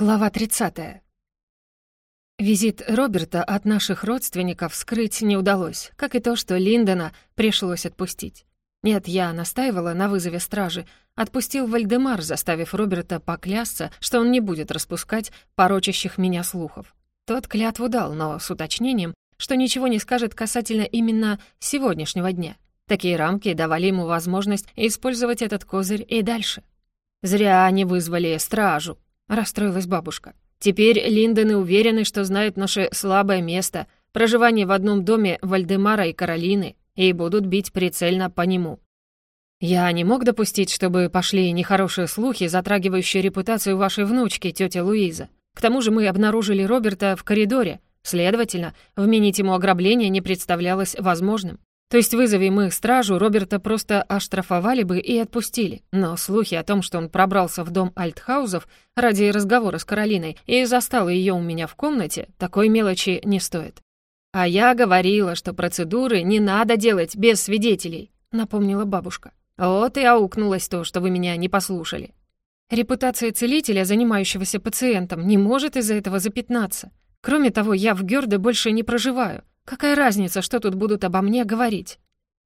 Глава 30. Визит Роберта от наших родственников скрыть не удалось, как и то, что Линдона пришлось отпустить. Нет, я настаивала на вызове стражи, отпустил Вальдемар, заставив Роберта поклясться, что он не будет распускать порочащих меня слухов. Тот клятву дал, но с уточнением, что ничего не скажет касательно именно сегодняшнего дня. Такие рамки давали ему возможность использовать этот козырь и дальше. Зря они вызвали стражу, Расстроилась бабушка. Теперь Линдоны уверены, что знают наше слабое место, проживание в одном доме Вальдемара и Каролины, и будут бить прицельно по нему. Я не мог допустить, чтобы пошли нехорошие слухи, затрагивающие репутацию вашей внучки, тетя Луиза. К тому же мы обнаружили Роберта в коридоре, следовательно, вменить ему ограбление не представлялось возможным. То есть вызови мы стражу, Роберта просто оштрафовали бы и отпустили. Но слухи о том, что он пробрался в дом Альтхаузов ради разговора с Каролиной и застал ее у меня в комнате, такой мелочи не стоит. «А я говорила, что процедуры не надо делать без свидетелей», — напомнила бабушка. «Вот и аукнулось то, что вы меня не послушали». Репутация целителя, занимающегося пациентом, не может из-за этого запятнаться. Кроме того, я в Гёрде больше не проживаю. Какая разница, что тут будут обо мне говорить?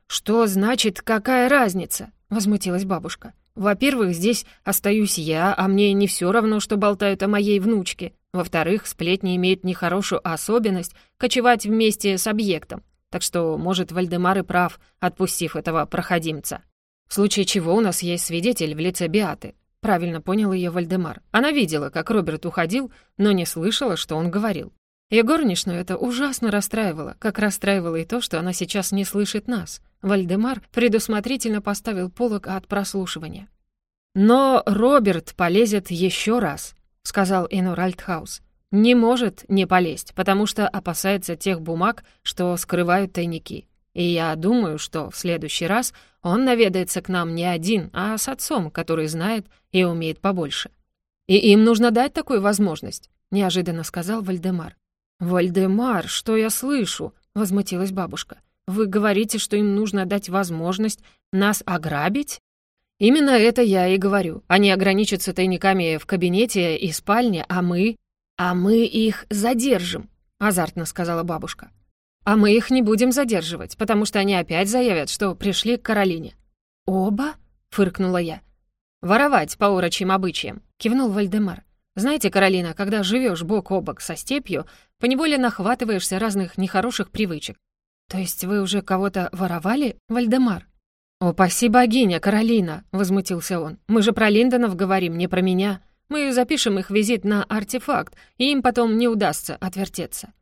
Что значит «какая разница»? Возмутилась бабушка. Во-первых, здесь остаюсь я, а мне не все равно, что болтают о моей внучке. Во-вторых, сплетни имеют нехорошую особенность кочевать вместе с объектом. Так что, может, Вальдемар и прав, отпустив этого проходимца. В случае чего у нас есть свидетель в лице Беаты. Правильно понял ее Вальдемар. Она видела, как Роберт уходил, но не слышала, что он говорил. И горничную это ужасно расстраивало, как расстраивало и то, что она сейчас не слышит нас. Вальдемар предусмотрительно поставил полог от прослушивания. «Но Роберт полезет еще раз», — сказал Инор Альтхаус. «Не может не полезть, потому что опасается тех бумаг, что скрывают тайники. И я думаю, что в следующий раз он наведается к нам не один, а с отцом, который знает и умеет побольше. И им нужно дать такую возможность», — неожиданно сказал Вальдемар. «Вальдемар, что я слышу?» — возмутилась бабушка. «Вы говорите, что им нужно дать возможность нас ограбить?» «Именно это я и говорю. Они ограничатся тайниками в кабинете и спальне, а мы...» «А мы их задержим», — азартно сказала бабушка. «А мы их не будем задерживать, потому что они опять заявят, что пришли к Каролине». «Оба?» — фыркнула я. «Воровать по орочьим обычаям», — кивнул Вальдемар. «Знаете, Каролина, когда живешь бок о бок со степью, поневоле нахватываешься разных нехороших привычек. То есть вы уже кого-то воровали, Вальдемар? «Упаси богиня, Каролина!» — возмутился он. «Мы же про Линдонов говорим, не про меня. Мы запишем их визит на артефакт, и им потом не удастся отвертеться».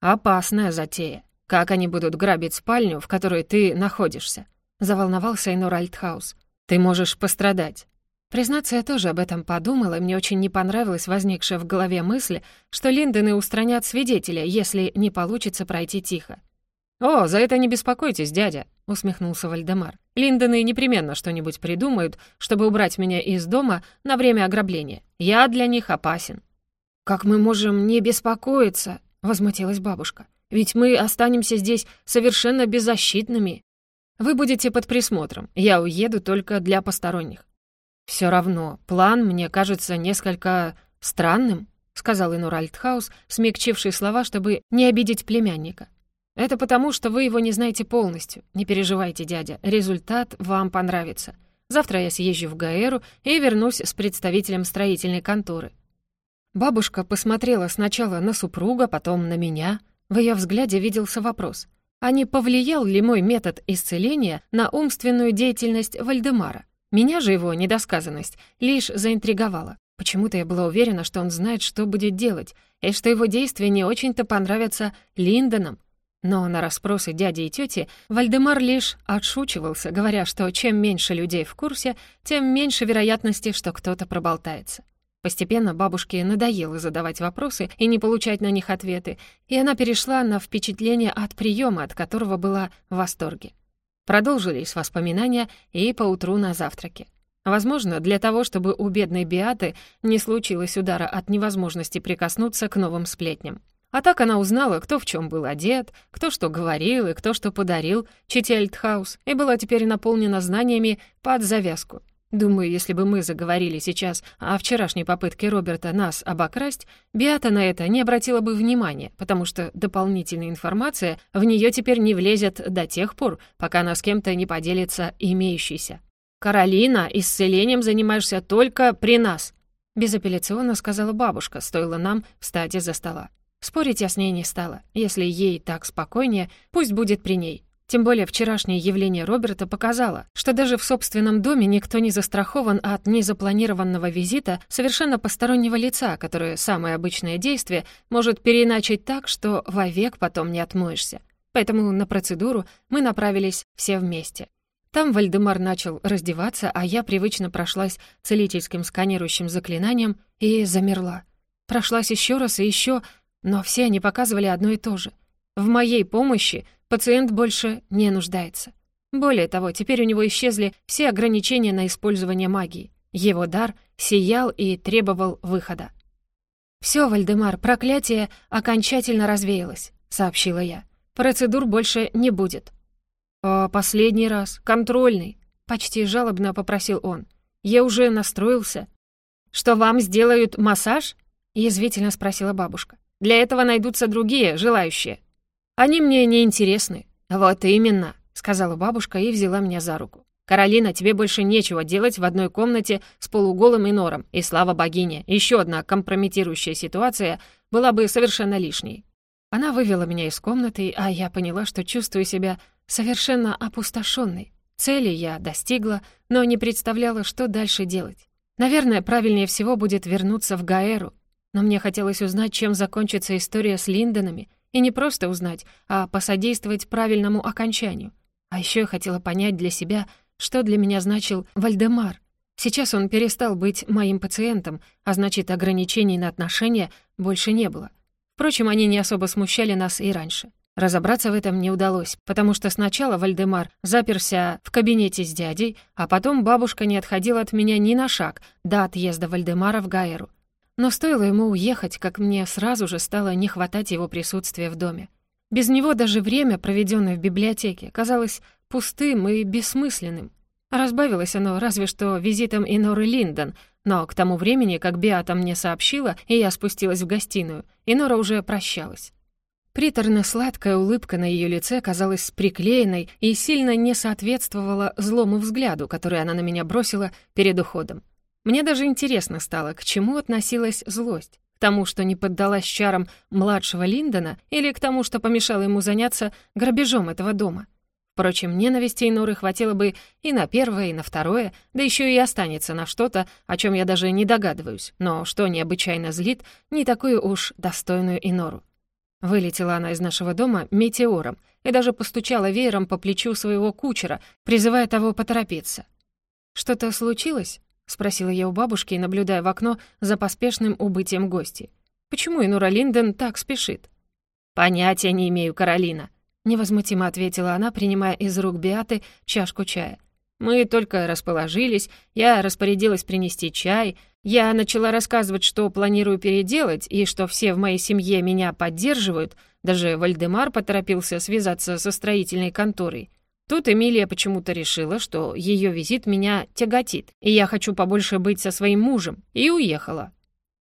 «Опасная затея. Как они будут грабить спальню, в которой ты находишься?» — заволновался Эйнур Альтхаус. «Ты можешь пострадать. Признаться, я тоже об этом подумала, и мне очень не понравилась возникшая в голове мысль, что Линдоны устранят свидетеля, если не получится пройти тихо. «О, за это не беспокойтесь, дядя», — усмехнулся Вальдемар. «Линдоны непременно что-нибудь придумают, чтобы убрать меня из дома на время ограбления. Я для них опасен». «Как мы можем не беспокоиться?» — возмутилась бабушка. «Ведь мы останемся здесь совершенно беззащитными. Вы будете под присмотром. Я уеду только для посторонних. «Все равно, план мне кажется несколько странным», — сказал Инур Альтхаус, смягчивший слова, чтобы не обидеть племянника. «Это потому, что вы его не знаете полностью. Не переживайте, дядя, результат вам понравится. Завтра я съезжу в Гаэру и вернусь с представителем строительной конторы». Бабушка посмотрела сначала на супруга, потом на меня. В ее взгляде виделся вопрос. А не повлиял ли мой метод исцеления на умственную деятельность Вальдемара? Меня же его недосказанность лишь заинтриговала. Почему-то я была уверена, что он знает, что будет делать, и что его действия не очень-то понравятся Линдонам. Но на расспросы дяди и тети Вальдемар лишь отшучивался, говоря, что чем меньше людей в курсе, тем меньше вероятности, что кто-то проболтается. Постепенно бабушке надоело задавать вопросы и не получать на них ответы, и она перешла на впечатление от приема, от которого была в восторге. Продолжились воспоминания и поутру на завтраке. Возможно, для того, чтобы у бедной Биаты не случилось удара от невозможности прикоснуться к новым сплетням. А так она узнала, кто в чем был одет, кто что говорил и кто что подарил Чите Альтхаус, и была теперь наполнена знаниями под завязку. Думаю, если бы мы заговорили сейчас о вчерашней попытке Роберта нас обокрасть, Биата на это не обратила бы внимания, потому что дополнительная информация в нее теперь не влезет до тех пор, пока она с кем-то не поделится имеющейся. «Каролина, исцелением занимаешься только при нас», — безапелляционно сказала бабушка, стоило нам встать из-за стола. Спорить я с ней не стала. Если ей так спокойнее, пусть будет при ней. Тем более вчерашнее явление Роберта показало, что даже в собственном доме никто не застрахован от незапланированного визита совершенно постороннего лица, которое самое обычное действие может переиначить так, что вовек потом не отмоешься. Поэтому на процедуру мы направились все вместе. Там Вальдемар начал раздеваться, а я привычно прошлась целительским сканирующим заклинанием и замерла. Прошлась еще раз и еще, но все они показывали одно и то же. В моей помощи пациент больше не нуждается. Более того, теперь у него исчезли все ограничения на использование магии. Его дар сиял и требовал выхода. «Всё, Вальдемар, проклятие окончательно развеялось», — сообщила я. «Процедур больше не будет». «А последний раз, контрольный», — почти жалобно попросил он. «Я уже настроился». «Что вам сделают массаж?» — язвительно спросила бабушка. «Для этого найдутся другие, желающие». Они мне не интересны. Вот именно, сказала бабушка и взяла меня за руку. Каролина, тебе больше нечего делать в одной комнате с полуголым инором, и слава богине, еще одна компрометирующая ситуация была бы совершенно лишней. Она вывела меня из комнаты, а я поняла, что чувствую себя совершенно опустошенной. Цели я достигла, но не представляла, что дальше делать. Наверное, правильнее всего будет вернуться в Гаэру, но мне хотелось узнать, чем закончится история с Линдонами — и не просто узнать, а посодействовать правильному окончанию. А еще я хотела понять для себя, что для меня значил Вальдемар. Сейчас он перестал быть моим пациентом, а значит, ограничений на отношения больше не было. Впрочем, они не особо смущали нас и раньше. Разобраться в этом не удалось, потому что сначала Вальдемар заперся в кабинете с дядей, а потом бабушка не отходила от меня ни на шаг до отъезда Вальдемара в Гаэру. Но стоило ему уехать, как мне сразу же стало не хватать его присутствия в доме. Без него даже время, проведенное в библиотеке, казалось пустым и бессмысленным. Разбавилось оно разве что визитом Иноры Линдон, но к тому времени, как Биата мне сообщила, и я спустилась в гостиную, Инора уже прощалась. Приторно-сладкая улыбка на ее лице казалась приклеенной и сильно не соответствовала злому взгляду, который она на меня бросила перед уходом. Мне даже интересно стало, к чему относилась злость. К тому, что не поддалась чарам младшего Линдона, или к тому, что помешало ему заняться грабежом этого дома. Впрочем, ненависти Норы хватило бы и на первое, и на второе, да еще и останется на что-то, о чем я даже не догадываюсь, но что необычайно злит, не такую уж достойную Инору. Вылетела она из нашего дома метеором и даже постучала веером по плечу своего кучера, призывая того поторопиться. «Что-то случилось?» — спросила я у бабушки, наблюдая в окно за поспешным убытием гости. «Почему Инура Линден так спешит?» «Понятия не имею, Каролина», — невозмутимо ответила она, принимая из рук Биаты чашку чая. «Мы только расположились, я распорядилась принести чай, я начала рассказывать, что планирую переделать, и что все в моей семье меня поддерживают, даже Вальдемар поторопился связаться со строительной конторой. Тут Эмилия почему-то решила, что ее визит меня тяготит, и я хочу побольше быть со своим мужем, и уехала.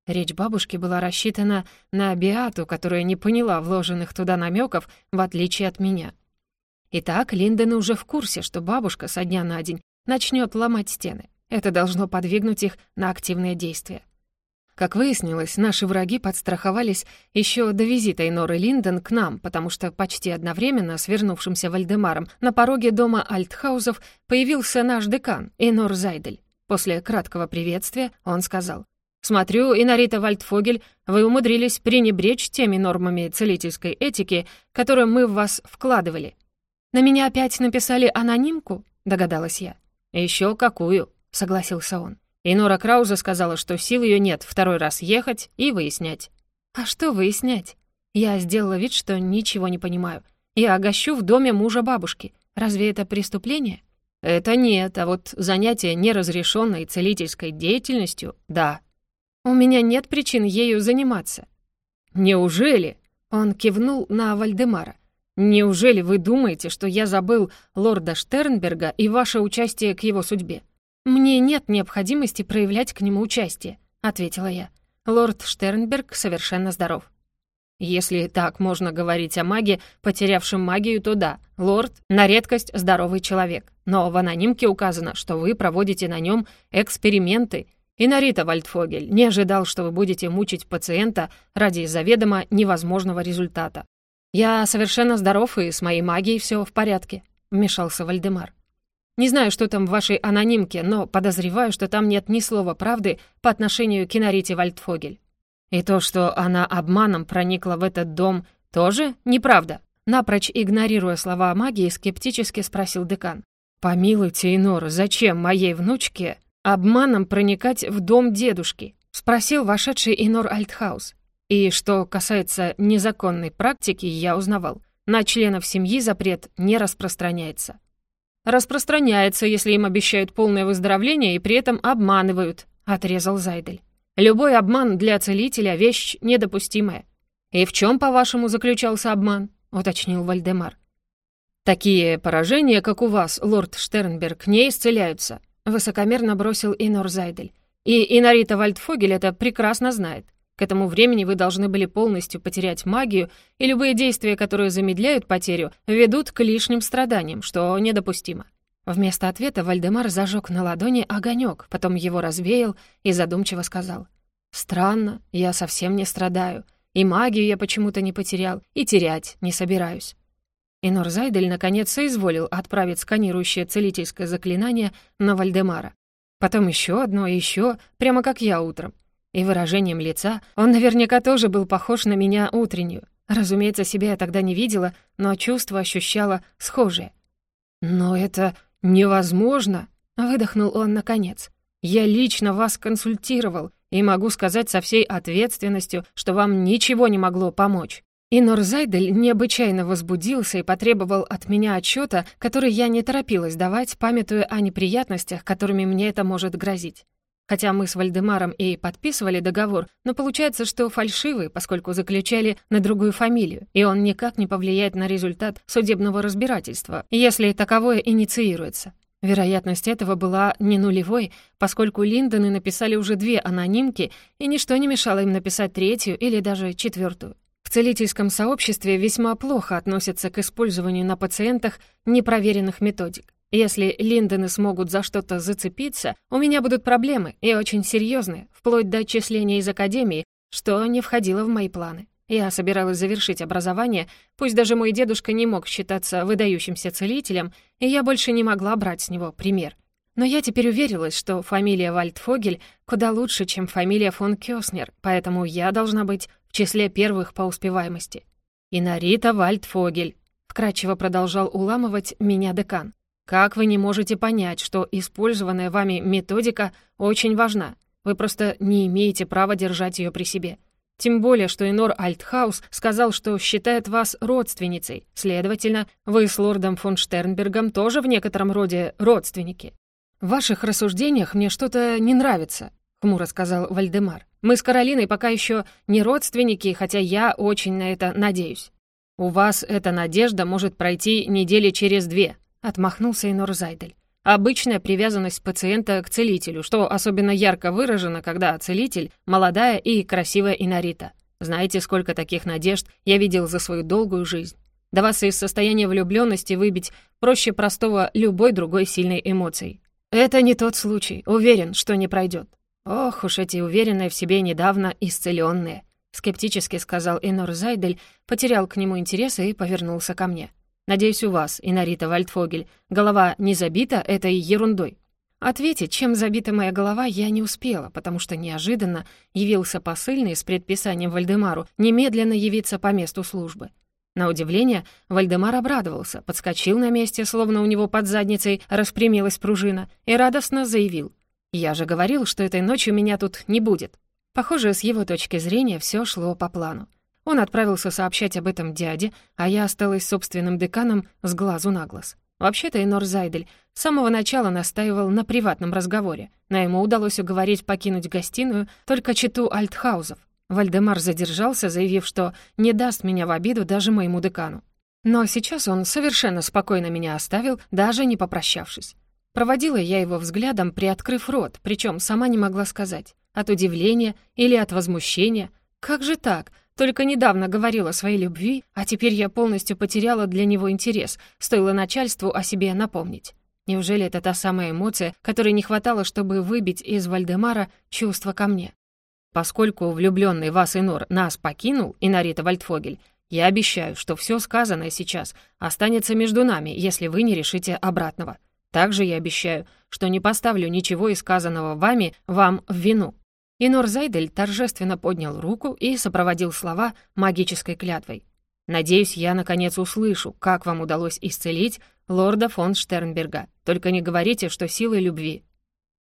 Речь бабушки была рассчитана на Биату, которая не поняла вложенных туда намеков, в отличие от меня. Итак, Линдены уже в курсе, что бабушка со дня на день начнет ломать стены. Это должно подвигнуть их на активные действия. Как выяснилось, наши враги подстраховались еще до визита Иноры Линден к нам, потому что почти одновременно с вернувшимся Вальдемаром на пороге дома Альтхаузов появился наш декан, Инор Зайдель. После краткого приветствия он сказал, «Смотрю, Инарита Вальдфогель, вы умудрились пренебречь теми нормами целительской этики, которые мы в вас вкладывали». «На меня опять написали анонимку?» — догадалась я. «Еще какую?» — согласился он. И Нора Крауза сказала, что сил ее нет второй раз ехать и выяснять. А что выяснять? Я сделала вид, что ничего не понимаю. Я огощу в доме мужа бабушки. Разве это преступление? Это нет, а вот занятие неразрешенной целительской деятельностью — да. У меня нет причин ею заниматься. Неужели? Он кивнул на Вальдемара. Неужели вы думаете, что я забыл лорда Штернберга и ваше участие к его судьбе? «Мне нет необходимости проявлять к нему участие», — ответила я. «Лорд Штернберг совершенно здоров». Если так можно говорить о маге, потерявшем магию, то да, лорд — на редкость здоровый человек. Но в анонимке указано, что вы проводите на нем эксперименты. И Нарита Вальдфогель не ожидал, что вы будете мучить пациента ради заведомо невозможного результата. «Я совершенно здоров, и с моей магией все в порядке», — вмешался Вальдемар. «Не знаю, что там в вашей анонимке, но подозреваю, что там нет ни слова правды по отношению к Инарите Вальдфогель. И то, что она обманом проникла в этот дом, тоже неправда. Напрочь игнорируя слова о магии, скептически спросил декан. «Помилуйте, Инор, зачем моей внучке обманом проникать в дом дедушки?» — спросил вошедший Инор Альтхаус. И что касается незаконной практики, я узнавал. На членов семьи запрет не распространяется. «Распространяется, если им обещают полное выздоровление и при этом обманывают», — отрезал Зайдель. Любой обман для целителя — вещь недопустимая. «И в чем, по-вашему, заключался обман?» — уточнил Вальдемар. «Такие поражения, как у вас, лорд Штернберг, не исцеляются», — высокомерно бросил Инор Зайдель. «И Инарита Вальдфогель это прекрасно знает. К этому времени вы должны были полностью потерять магию, и любые действия, которые замедляют потерю, ведут к лишним страданиям, что недопустимо. Вместо ответа Вальдемар зажег на ладони огонек, потом его развеял и задумчиво сказал. «Странно, я совсем не страдаю. И магию я почему-то не потерял, и терять не собираюсь». И Норзайдель наконец соизволил отправить сканирующее целительское заклинание на Вальдемара. Потом еще одно и еще, прямо как я утром. И выражением лица он наверняка тоже был похож на меня утреннюю. Разумеется, себя я тогда не видела, но чувство ощущала схожее. «Но это «Невозможно!» — выдохнул он наконец. «Я лично вас консультировал и могу сказать со всей ответственностью, что вам ничего не могло помочь». И Норзайдель необычайно возбудился и потребовал от меня отчета, который я не торопилась давать, памятуя о неприятностях, которыми мне это может грозить. Хотя мы с Вальдемаром и подписывали договор, но получается, что фальшивый, поскольку заключали на другую фамилию, и он никак не повлияет на результат судебного разбирательства, если таковое инициируется. Вероятность этого была не нулевой, поскольку Линдоны написали уже две анонимки, и ничто не мешало им написать третью или даже четвертую. В целительском сообществе весьма плохо относятся к использованию на пациентах непроверенных методик. Если Линдоны смогут за что-то зацепиться, у меня будут проблемы, и очень серьезные, вплоть до отчисления из академии, что не входило в мои планы. Я собиралась завершить образование, пусть даже мой дедушка не мог считаться выдающимся целителем, и я больше не могла брать с него пример. Но я теперь уверилась, что фамилия Вальдфогель куда лучше, чем фамилия фон Кёснер, поэтому я должна быть в числе первых по успеваемости. И Нарита Вальдфогель, вкратчиво продолжал уламывать меня декан. Как вы не можете понять, что использованная вами методика очень важна? Вы просто не имеете права держать ее при себе. Тем более, что Инор Альтхаус сказал, что считает вас родственницей. Следовательно, вы с лордом фон Штернбергом тоже в некотором роде родственники. В ваших рассуждениях мне что-то не нравится, хмуро сказал Вальдемар. Мы с Каролиной пока еще не родственники, хотя я очень на это надеюсь. У вас эта надежда может пройти недели через две, Отмахнулся Инор Зайдель. Обычная привязанность пациента к целителю, что особенно ярко выражено, когда целитель — молодая и красивая Инарита. Знаете, сколько таких надежд я видел за свою долгую жизнь. Да вас из состояния влюбленности выбить проще простого любой другой сильной эмоцией. Это не тот случай, уверен, что не пройдет. Ох уж эти уверенные в себе недавно исцеленные, скептически сказал Инор Зайдель, потерял к нему интерес и повернулся ко мне. Надеюсь, у вас, Инарита Вальдфогель, голова не забита этой ерундой?» Ответить, чем забита моя голова, я не успела, потому что неожиданно явился посыльный с предписанием Вальдемару немедленно явиться по месту службы. На удивление, Вальдемар обрадовался, подскочил на месте, словно у него под задницей распрямилась пружина, и радостно заявил. «Я же говорил, что этой ночью меня тут не будет». Похоже, с его точки зрения все шло по плану. Он отправился сообщать об этом дяде, а я осталась с собственным деканом с глазу на глаз. Вообще-то Инор Зайдель с самого начала настаивал на приватном разговоре, но ему удалось уговорить покинуть гостиную только чету Альтхаузов. Вальдемар задержался, заявив, что не даст меня в обиду даже моему декану. Но сейчас он совершенно спокойно меня оставил, даже не попрощавшись. Проводила я его взглядом, приоткрыв рот, причем сама не могла сказать, от удивления или от возмущения. Как же так? Только недавно говорил о своей любви, а теперь я полностью потеряла для него интерес, стоило начальству о себе напомнить. Неужели это та самая эмоция, которой не хватало, чтобы выбить из Вальдемара чувство ко мне? Поскольку влюбленный вас Инор нас покинул, Инарита Вальдфогель, я обещаю, что все сказанное сейчас останется между нами, если вы не решите обратного. Также я обещаю, что не поставлю ничего из сказанного вами вам в вину». Инор Зайдель торжественно поднял руку и сопроводил слова магической клятвой. «Надеюсь, я наконец услышу, как вам удалось исцелить лорда фон Штернберга. Только не говорите, что силой любви».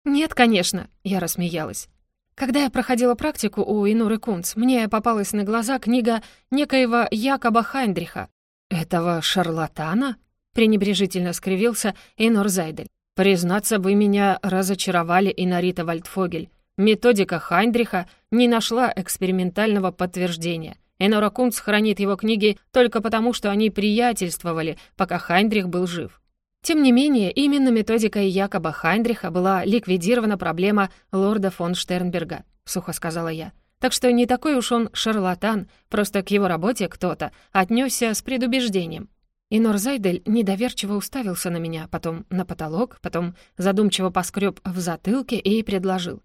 «Нет, конечно», — я рассмеялась. Когда я проходила практику у Инуры Кунц, мне попалась на глаза книга некоего Якоба Хайндриха. «Этого шарлатана?» — пренебрежительно скривился Инор Зайдель. «Признаться, вы меня разочаровали, Инарита Вальдфогель. Методика Хайндриха не нашла экспериментального подтверждения. Энора Кунц хранит его книги только потому, что они приятельствовали, пока Хайндрих был жив. Тем не менее, именно методикой Якоба Хайндриха была ликвидирована проблема лорда фон Штернберга, сухо сказала я. Так что не такой уж он шарлатан, просто к его работе кто-то отнесся с предубеждением. И Норзайдель недоверчиво уставился на меня, потом на потолок, потом задумчиво поскреб в затылке и предложил.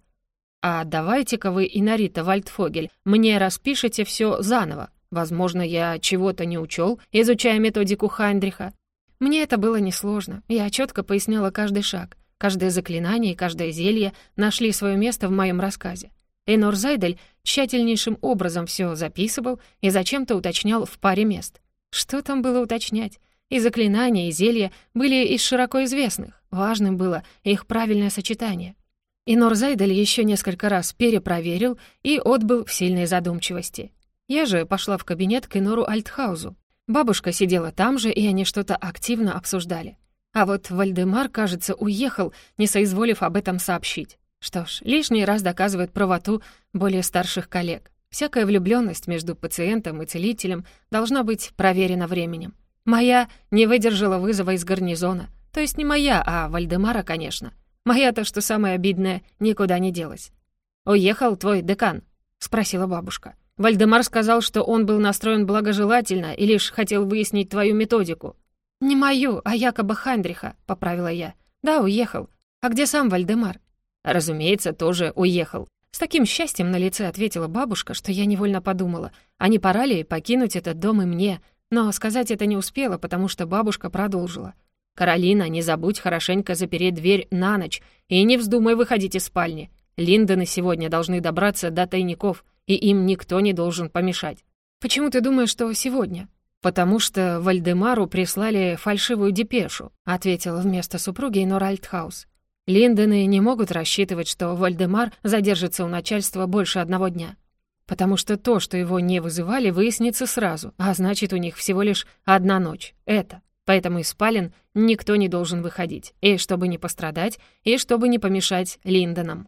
«А давайте-ка вы, Инарита Вальдфогель, мне распишите все заново. Возможно, я чего-то не учел, изучая методику Хайндриха. Мне это было несложно. Я четко поясняла каждый шаг. Каждое заклинание и каждое зелье нашли свое место в моем рассказе. Эйнор Зайдель тщательнейшим образом все записывал и зачем-то уточнял в паре мест. Что там было уточнять? И заклинания, и зелья были из широко известных. Важным было их правильное сочетание. И Норзайдель еще несколько раз перепроверил и отбыл в сильной задумчивости. Я же пошла в кабинет к Инору Альтхаузу. Бабушка сидела там же, и они что-то активно обсуждали. А вот Вальдемар, кажется, уехал, не соизволив об этом сообщить. Что ж, лишний раз доказывает правоту более старших коллег. Всякая влюбленность между пациентом и целителем должна быть проверена временем. Моя не выдержала вызова из гарнизона. То есть не моя, а Вальдемара, конечно. Моя-то, что самое обидное, никуда не делась. «Уехал твой декан?» — спросила бабушка. Вальдемар сказал, что он был настроен благожелательно и лишь хотел выяснить твою методику». «Не мою, а якобы Хандриха», — поправила я. «Да, уехал. А где сам Вальдемар?» «Разумеется, тоже уехал». С таким счастьем на лице ответила бабушка, что я невольно подумала, а не пора ли покинуть этот дом и мне? Но сказать это не успела, потому что бабушка продолжила. «Каролина, не забудь хорошенько запереть дверь на ночь и не вздумай выходить из спальни. Линдоны сегодня должны добраться до тайников и им никто не должен помешать. Почему ты думаешь, что сегодня? Потому что Вальдемару прислали фальшивую депешу, ответила вместо супруги Нора Альтхаус. Линдоны не могут рассчитывать, что Вальдемар задержится у начальства больше одного дня. Потому что то, что его не вызывали, выяснится сразу, а значит, у них всего лишь одна ночь. Это. Поэтому из спален никто не должен выходить, и чтобы не пострадать, и чтобы не помешать Линдонам.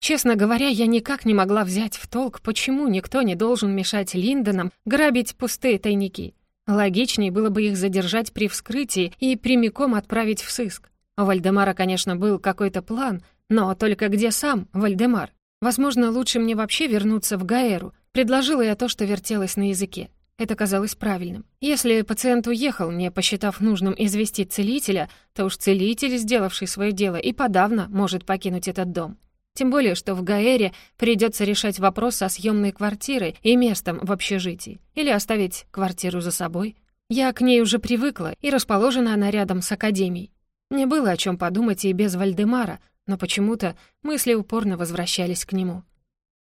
Честно говоря, я никак не могла взять в толк, почему никто не должен мешать Линдонам грабить пустые тайники. Логичнее было бы их задержать при вскрытии и прямиком отправить в сыск. У Вальдемара, конечно, был какой-то план, но только где сам Вальдемар? Возможно, лучше мне вообще вернуться в Гаэру. Предложила я то, что вертелось на языке. Это казалось правильным. Если пациент уехал, не посчитав нужным известить целителя, то уж целитель, сделавший свое дело, и подавно может покинуть этот дом. Тем более, что в Гаэре придется решать вопрос со съемной квартирой и местом в общежитии. Или оставить квартиру за собой. Я к ней уже привыкла, и расположена она рядом с академией. Мне было о чем подумать и без Вальдемара, но почему-то мысли упорно возвращались к нему.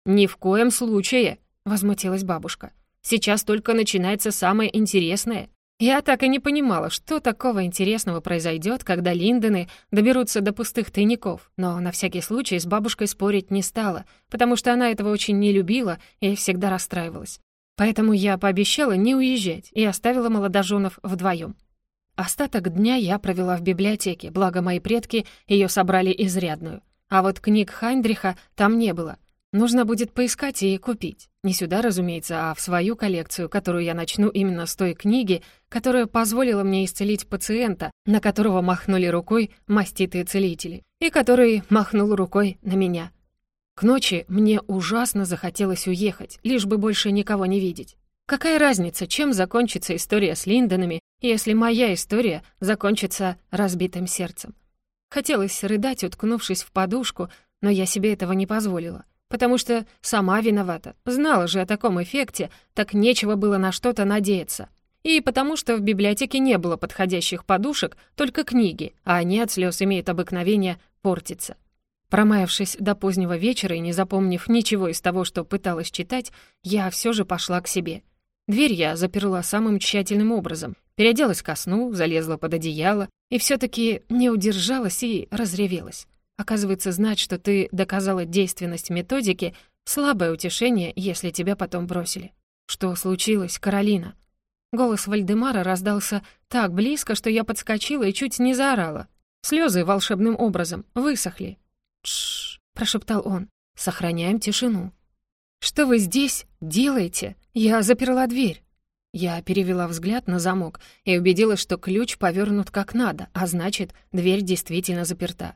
«Ни в коем случае!» — возмутилась бабушка. «Сейчас только начинается самое интересное. Я так и не понимала, что такого интересного произойдет, когда Линдены доберутся до пустых тайников, но на всякий случай с бабушкой спорить не стала, потому что она этого очень не любила и всегда расстраивалась. Поэтому я пообещала не уезжать и оставила молодоженов вдвоем. Остаток дня я провела в библиотеке, благо мои предки ее собрали изрядную. А вот книг Хайндриха там не было. Нужно будет поискать и купить. Не сюда, разумеется, а в свою коллекцию, которую я начну именно с той книги, которая позволила мне исцелить пациента, на которого махнули рукой маститые целители, и который махнул рукой на меня. К ночи мне ужасно захотелось уехать, лишь бы больше никого не видеть. Какая разница, чем закончится история с Линдонами, если моя история закончится разбитым сердцем? Хотелось рыдать, уткнувшись в подушку, но я себе этого не позволила потому что сама виновата. Знала же о таком эффекте, так нечего было на что-то надеяться. И потому что в библиотеке не было подходящих подушек, только книги, а они от слез имеют обыкновение портиться. Промаявшись до позднего вечера и не запомнив ничего из того, что пыталась читать, я все же пошла к себе. Дверь я заперла самым тщательным образом, переоделась ко сну, залезла под одеяло и все таки не удержалась и разревелась. Оказывается, знать, что ты доказала действенность методики — слабое утешение, если тебя потом бросили. Что случилось, Каролина? Голос Вальдемара раздался так близко, что я подскочила и чуть не заорала. Слезы волшебным образом высохли. «Тш!» — прошептал он. «Сохраняем тишину». «Что вы здесь делаете? Я заперла дверь». Я перевела взгляд на замок и убедилась, что ключ повернут как надо, а значит, дверь действительно заперта.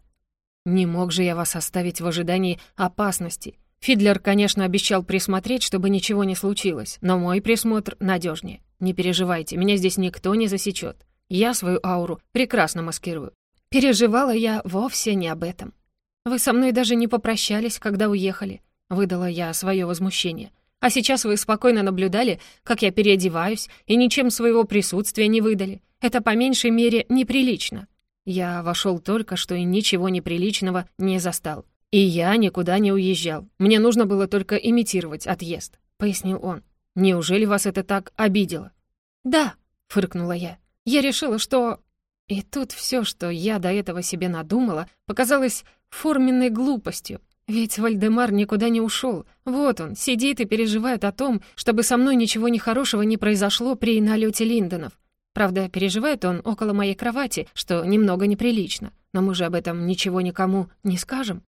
Не мог же я вас оставить в ожидании опасности. Фидлер, конечно, обещал присмотреть, чтобы ничего не случилось, но мой присмотр надежнее. Не переживайте, меня здесь никто не засечет. Я свою ауру прекрасно маскирую. Переживала я вовсе не об этом. Вы со мной даже не попрощались, когда уехали. Выдала я свое возмущение. А сейчас вы спокойно наблюдали, как я переодеваюсь, и ничем своего присутствия не выдали. Это по меньшей мере неприлично. Я вошел только что и ничего неприличного не застал. И я никуда не уезжал. Мне нужно было только имитировать отъезд», — пояснил он. «Неужели вас это так обидело?» «Да», — фыркнула я. «Я решила, что...» И тут все, что я до этого себе надумала, показалось форменной глупостью. Ведь Вальдемар никуда не ушел. Вот он, сидит и переживает о том, чтобы со мной ничего нехорошего не произошло при налете Линдонов. Правда, переживает он около моей кровати, что немного неприлично, но мы же об этом ничего никому не скажем.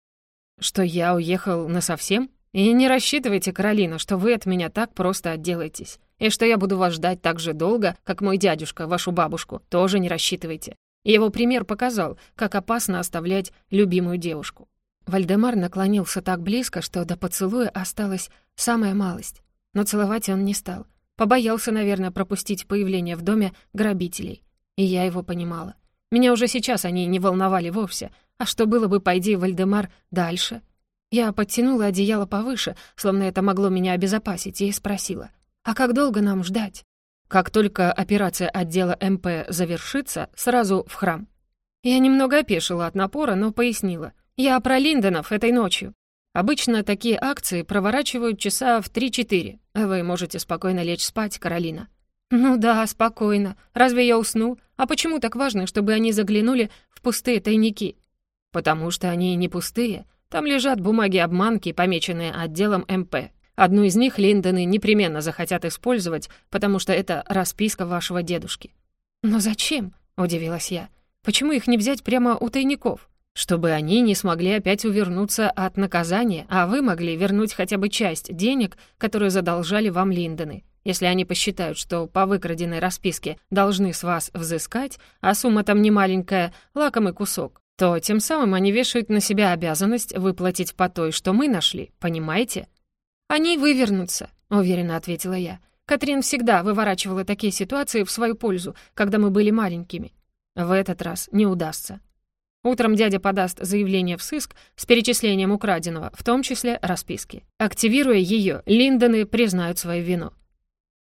Что я уехал насовсем? И не рассчитывайте, Каролина, что вы от меня так просто отделаетесь. И что я буду вас ждать так же долго, как мой дядюшка, вашу бабушку, тоже не рассчитывайте. Его пример показал, как опасно оставлять любимую девушку. Вальдемар наклонился так близко, что до поцелуя осталась самая малость. Но целовать он не стал — Побоялся, наверное, пропустить появление в доме грабителей. И я его понимала. Меня уже сейчас они не волновали вовсе. А что было бы, пойди, Вальдемар, дальше? Я подтянула одеяло повыше, словно это могло меня обезопасить, и спросила, «А как долго нам ждать?» Как только операция отдела МП завершится, сразу в храм. Я немного опешила от напора, но пояснила. «Я про Линдонов этой ночью. Обычно такие акции проворачивают часа в 3-4. Вы можете спокойно лечь спать, Каролина». «Ну да, спокойно. Разве я усну? А почему так важно, чтобы они заглянули в пустые тайники?» «Потому что они не пустые. Там лежат бумаги-обманки, помеченные отделом МП. Одну из них Линдоны непременно захотят использовать, потому что это расписка вашего дедушки». «Но зачем?» — удивилась я. «Почему их не взять прямо у тайников?» Чтобы они не смогли опять увернуться от наказания, а вы могли вернуть хотя бы часть денег, которые задолжали вам Линдоны. Если они посчитают, что по выкраденной расписке должны с вас взыскать, а сумма там не маленькая, лакомый кусок, то тем самым они вешают на себя обязанность выплатить по той, что мы нашли, понимаете? «Они вывернутся», — уверенно ответила я. Катрин всегда выворачивала такие ситуации в свою пользу, когда мы были маленькими. В этот раз не удастся. Утром дядя подаст заявление в сыск с перечислением украденного, в том числе расписки. Активируя ее, Линдоны признают свою вину.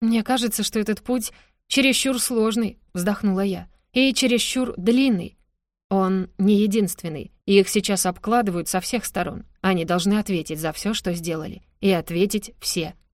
«Мне кажется, что этот путь чересчур сложный», — вздохнула я, «и чересчур длинный. Он не единственный, их сейчас обкладывают со всех сторон. Они должны ответить за все, что сделали. И ответить все.